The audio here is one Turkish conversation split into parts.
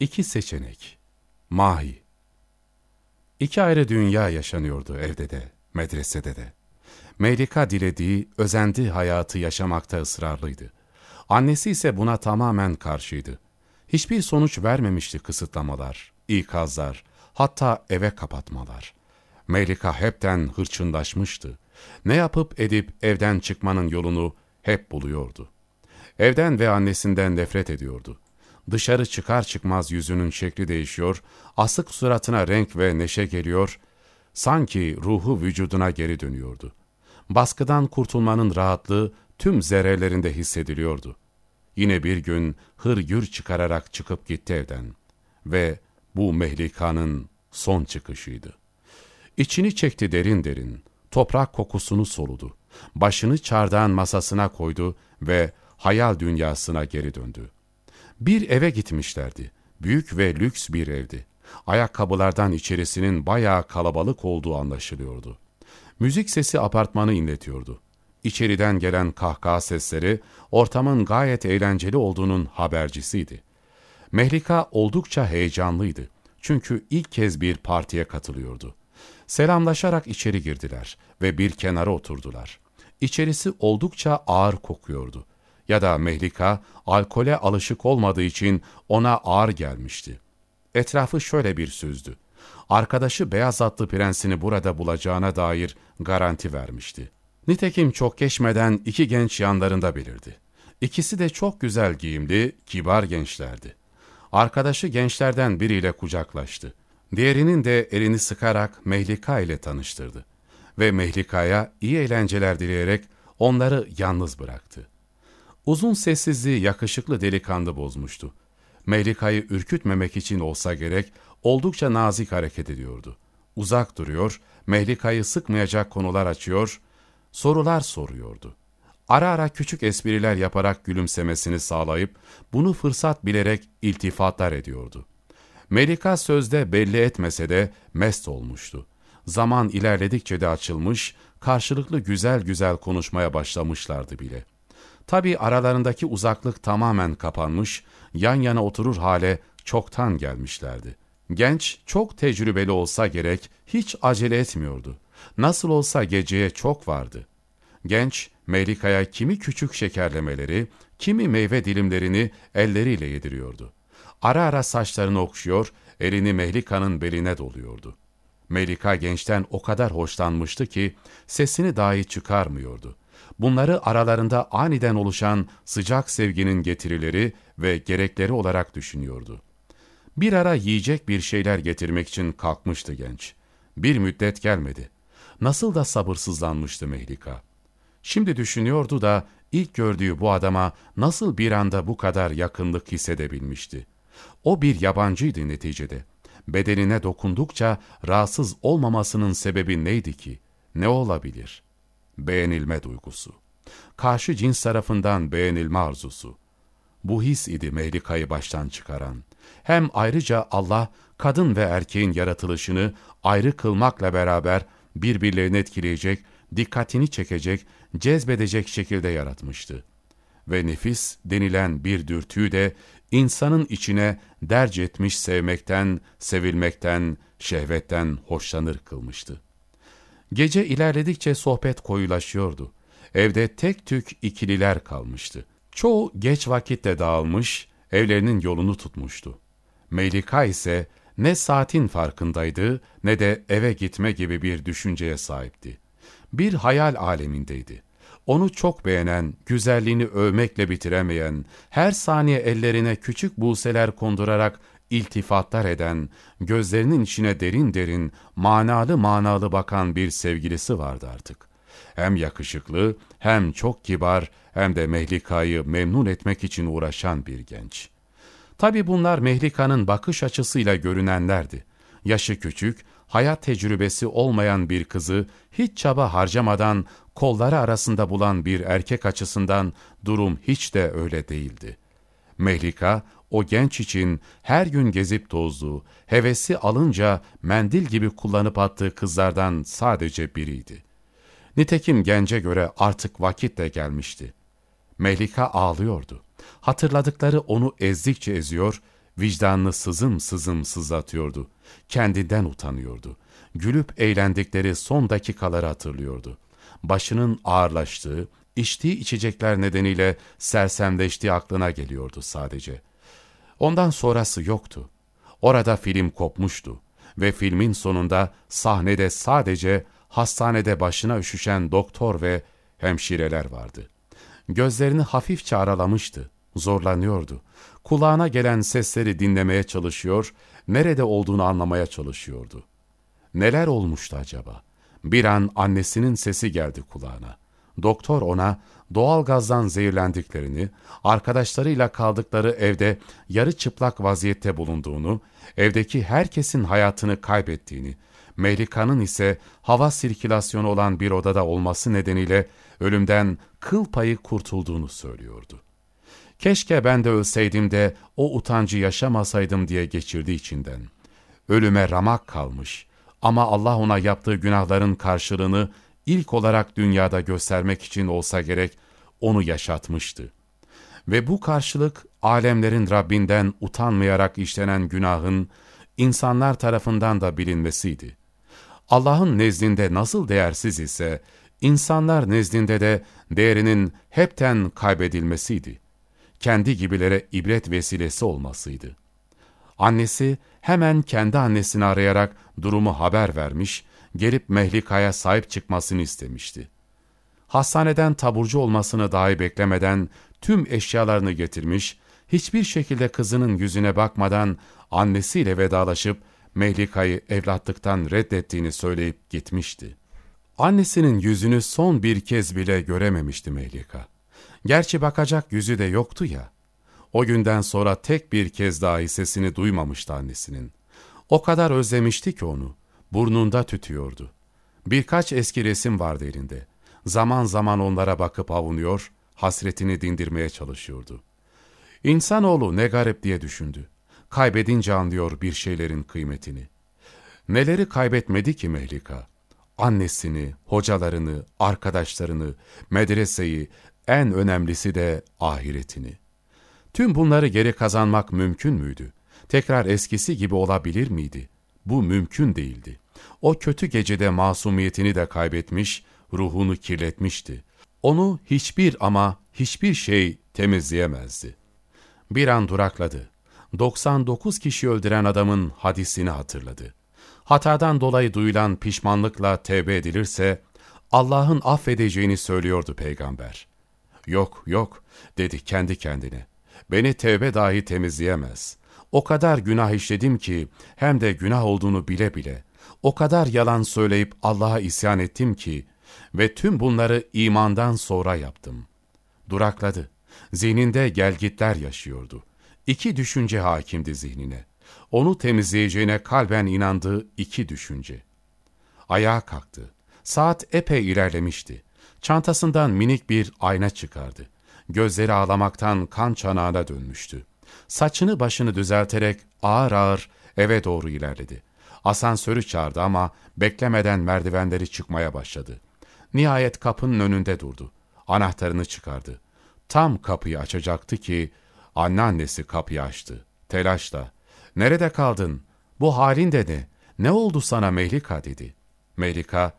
İki seçenek. Mahi. İki ayrı dünya yaşanıyordu evde de, medresede de. Melika dilediği, özendi hayatı yaşamakta ısrarlıydı. Annesi ise buna tamamen karşıydı. Hiçbir sonuç vermemişti kısıtlamalar, ikazlar, hatta eve kapatmalar. Melika hepten hırçınlaşmıştı. Ne yapıp edip evden çıkmanın yolunu hep buluyordu. Evden ve annesinden nefret ediyordu. Dışarı çıkar çıkmaz yüzünün şekli değişiyor, asık suratına renk ve neşe geliyor, sanki ruhu vücuduna geri dönüyordu. Baskıdan kurtulmanın rahatlığı tüm zerrelerinde hissediliyordu. Yine bir gün hırgür çıkararak çıkıp gitti evden ve bu Mehlika'nın son çıkışıydı. İçini çekti derin derin, toprak kokusunu soludu. Başını çardağın masasına koydu ve hayal dünyasına geri döndü. Bir eve gitmişlerdi. Büyük ve lüks bir evdi. Ayakkabılardan içerisinin bayağı kalabalık olduğu anlaşılıyordu. Müzik sesi apartmanı inletiyordu. İçeriden gelen kahkaha sesleri ortamın gayet eğlenceli olduğunun habercisiydi. Mehlika oldukça heyecanlıydı. Çünkü ilk kez bir partiye katılıyordu. Selamlaşarak içeri girdiler ve bir kenara oturdular. İçerisi oldukça ağır kokuyordu. Ya da Mehlika alkole alışık olmadığı için ona ağır gelmişti. Etrafı şöyle bir süzdü. Arkadaşı beyaz atlı prensini burada bulacağına dair garanti vermişti. Nitekim çok geçmeden iki genç yanlarında belirdi. İkisi de çok güzel giyimli, kibar gençlerdi. Arkadaşı gençlerden biriyle kucaklaştı. Diğerinin de elini sıkarak Mehlika ile tanıştırdı. Ve Mehlika'ya iyi eğlenceler dileyerek onları yalnız bıraktı. Uzun sessizliği yakışıklı delikanlı bozmuştu. Mehlika'yı ürkütmemek için olsa gerek oldukça nazik hareket ediyordu. Uzak duruyor, Mehlika'yı sıkmayacak konular açıyor, sorular soruyordu. Ara ara küçük espriler yaparak gülümsemesini sağlayıp bunu fırsat bilerek iltifatlar ediyordu. Melika sözde belli etmese de mest olmuştu. Zaman ilerledikçe de açılmış, karşılıklı güzel güzel konuşmaya başlamışlardı bile. Tabi aralarındaki uzaklık tamamen kapanmış, yan yana oturur hale çoktan gelmişlerdi. Genç çok tecrübeli olsa gerek hiç acele etmiyordu. Nasıl olsa geceye çok vardı. Genç, Melika'ya kimi küçük şekerlemeleri, kimi meyve dilimlerini elleriyle yediriyordu. Ara ara saçlarını okşuyor, elini Melika'nın beline doluyordu. Melika gençten o kadar hoşlanmıştı ki sesini dahi çıkarmıyordu. Bunları aralarında aniden oluşan sıcak sevginin getirileri ve gerekleri olarak düşünüyordu. Bir ara yiyecek bir şeyler getirmek için kalkmıştı genç. Bir müddet gelmedi. Nasıl da sabırsızlanmıştı Mehlika. Şimdi düşünüyordu da ilk gördüğü bu adama nasıl bir anda bu kadar yakınlık hissedebilmişti. O bir yabancıydı neticede. Bedenine dokundukça rahatsız olmamasının sebebi neydi ki? Ne olabilir? Beğenilme duygusu. Karşı cins tarafından beğenilme arzusu. Bu his idi Mehlika'yı baştan çıkaran. Hem ayrıca Allah kadın ve erkeğin yaratılışını ayrı kılmakla beraber birbirlerini etkileyecek, dikkatini çekecek, cezbedecek şekilde yaratmıştı. Ve nefis denilen bir dürtüyü de insanın içine derc etmiş sevmekten, sevilmekten, şehvetten hoşlanır kılmıştı. Gece ilerledikçe sohbet koyulaşıyordu. Evde tek tük ikililer kalmıştı. Çoğu geç vakitte dağılmış, evlerinin yolunu tutmuştu. Melika ise ne saatin farkındaydı ne de eve gitme gibi bir düşünceye sahipti. Bir hayal alemindeydi. Onu çok beğenen, güzelliğini övmekle bitiremeyen, her saniye ellerine küçük buseler kondurarak iltifatlar eden, gözlerinin içine derin derin, manalı manalı bakan bir sevgilisi vardı artık. Hem yakışıklı, hem çok kibar, hem de Mehlika'yı memnun etmek için uğraşan bir genç. Tabi bunlar Mehlika'nın bakış açısıyla görünenlerdi. Yaşı küçük, hayat tecrübesi olmayan bir kızı hiç çaba harcamadan kolları arasında bulan bir erkek açısından durum hiç de öyle değildi. Mehlika, o genç için her gün gezip tozduğu, hevesi alınca mendil gibi kullanıp attığı kızlardan sadece biriydi. Nitekim gence göre artık vakit de gelmişti. Mehlika ağlıyordu. Hatırladıkları onu ezdikçe eziyor, Vicdanını sızım sızım sızlatıyordu. Kendinden utanıyordu. Gülüp eğlendikleri son dakikaları hatırlıyordu. Başının ağırlaştığı, içtiği içecekler nedeniyle sersemleştiği aklına geliyordu sadece. Ondan sonrası yoktu. Orada film kopmuştu ve filmin sonunda sahnede sadece hastanede başına üşüşen doktor ve hemşireler vardı. Gözlerini hafifçe aralamıştı, zorlanıyordu. Kulağına gelen sesleri dinlemeye çalışıyor, nerede olduğunu anlamaya çalışıyordu. Neler olmuştu acaba? Bir an annesinin sesi geldi kulağına. Doktor ona doğal gazdan zehirlendiklerini, arkadaşlarıyla kaldıkları evde yarı çıplak vaziyette bulunduğunu, evdeki herkesin hayatını kaybettiğini, Melika'nın ise hava sirkülasyonu olan bir odada olması nedeniyle ölümden kıl payı kurtulduğunu söylüyordu. Keşke ben de ölseydim de o utancı yaşamasaydım diye geçirdi içinden. Ölüme ramak kalmış ama Allah ona yaptığı günahların karşılığını ilk olarak dünyada göstermek için olsa gerek onu yaşatmıştı. Ve bu karşılık alemlerin Rabbinden utanmayarak işlenen günahın insanlar tarafından da bilinmesiydi. Allah'ın nezdinde nasıl değersiz ise insanlar nezdinde de değerinin hepten kaybedilmesiydi. Kendi gibilere ibret vesilesi olmasıydı. Annesi hemen kendi annesini arayarak durumu haber vermiş, gelip Mehlika'ya sahip çıkmasını istemişti. Hastaneden taburcu olmasını dahi beklemeden tüm eşyalarını getirmiş, hiçbir şekilde kızının yüzüne bakmadan annesiyle vedalaşıp Mehlika'yı evlatlıktan reddettiğini söyleyip gitmişti. Annesinin yüzünü son bir kez bile görememişti Mehlika. Gerçi bakacak yüzü de yoktu ya. O günden sonra tek bir kez dahi sesini duymamıştı annesinin. O kadar özlemişti ki onu. Burnunda tütüyordu. Birkaç eski resim vardı elinde. Zaman zaman onlara bakıp avunuyor, hasretini dindirmeye çalışıyordu. İnsanoğlu ne garip diye düşündü. Kaybedince anlıyor bir şeylerin kıymetini. Neleri kaybetmedi ki Mehlika? Annesini, hocalarını, arkadaşlarını, medreseyi, en önemlisi de ahiretini. Tüm bunları geri kazanmak mümkün müydü? Tekrar eskisi gibi olabilir miydi? Bu mümkün değildi. O kötü gecede masumiyetini de kaybetmiş, ruhunu kirletmişti. Onu hiçbir ama hiçbir şey temizleyemezdi. Bir an durakladı. 99 kişi öldüren adamın hadisini hatırladı. Hatadan dolayı duyulan pişmanlıkla tevbe edilirse, Allah'ın affedeceğini söylüyordu peygamber. Yok, yok, dedi kendi kendine. Beni tevbe dahi temizleyemez. O kadar günah işledim ki, hem de günah olduğunu bile bile, o kadar yalan söyleyip Allah'a isyan ettim ki, ve tüm bunları imandan sonra yaptım. Durakladı. Zihninde gelgitler yaşıyordu. İki düşünce hakimdi zihnine. Onu temizleyeceğine kalben inandığı iki düşünce. Ayağa kalktı. Saat epey ilerlemişti. Çantasından minik bir ayna çıkardı. Gözleri ağlamaktan kan çanağına dönmüştü. Saçını başını düzelterek ağır ağır eve doğru ilerledi. Asansörü çağırdı ama beklemeden merdivenleri çıkmaya başladı. Nihayet kapının önünde durdu. Anahtarını çıkardı. Tam kapıyı açacaktı ki anneannesi kapıyı açtı. Telaşla. ''Nerede kaldın? Bu halin de ne? Ne oldu sana Mehlika?'' dedi. Mehlika,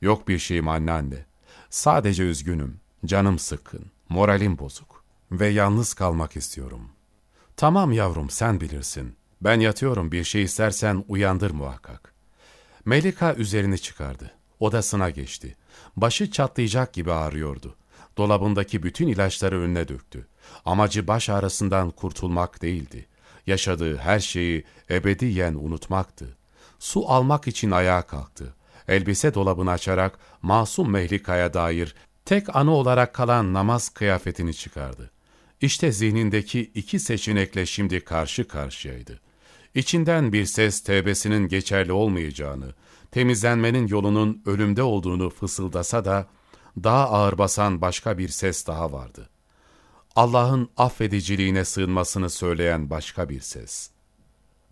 ''Yok bir şeyim anneanne. Sadece üzgünüm. Canım sıkkın. Moralim bozuk. Ve yalnız kalmak istiyorum.'' ''Tamam yavrum sen bilirsin. Ben yatıyorum bir şey istersen uyandır muhakkak.'' Melika üzerini çıkardı. Odasına geçti. Başı çatlayacak gibi ağrıyordu. Dolabındaki bütün ilaçları önüne döktü. Amacı baş ağrısından kurtulmak değildi. Yaşadığı her şeyi ebediyen unutmaktı. Su almak için ayağa kalktı. Elbise dolabını açarak masum Mehlika'ya dair tek anı olarak kalan namaz kıyafetini çıkardı. İşte zihnindeki iki seçenekle şimdi karşı karşıyaydı. İçinden bir ses tevbesinin geçerli olmayacağını, temizlenmenin yolunun ölümde olduğunu fısıldasa da, daha ağır basan başka bir ses daha vardı. Allah'ın affediciliğine sığınmasını söyleyen başka bir ses.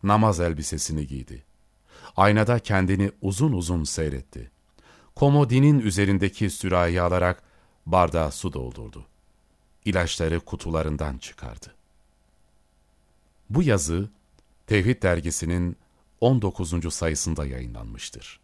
Namaz elbisesini giydi. Aynada kendini uzun uzun seyretti. Komodinin üzerindeki sürahi alarak bardağa su doldurdu. İlaçları kutularından çıkardı. Bu yazı Tevhid dergisinin 19. sayısında yayınlanmıştır.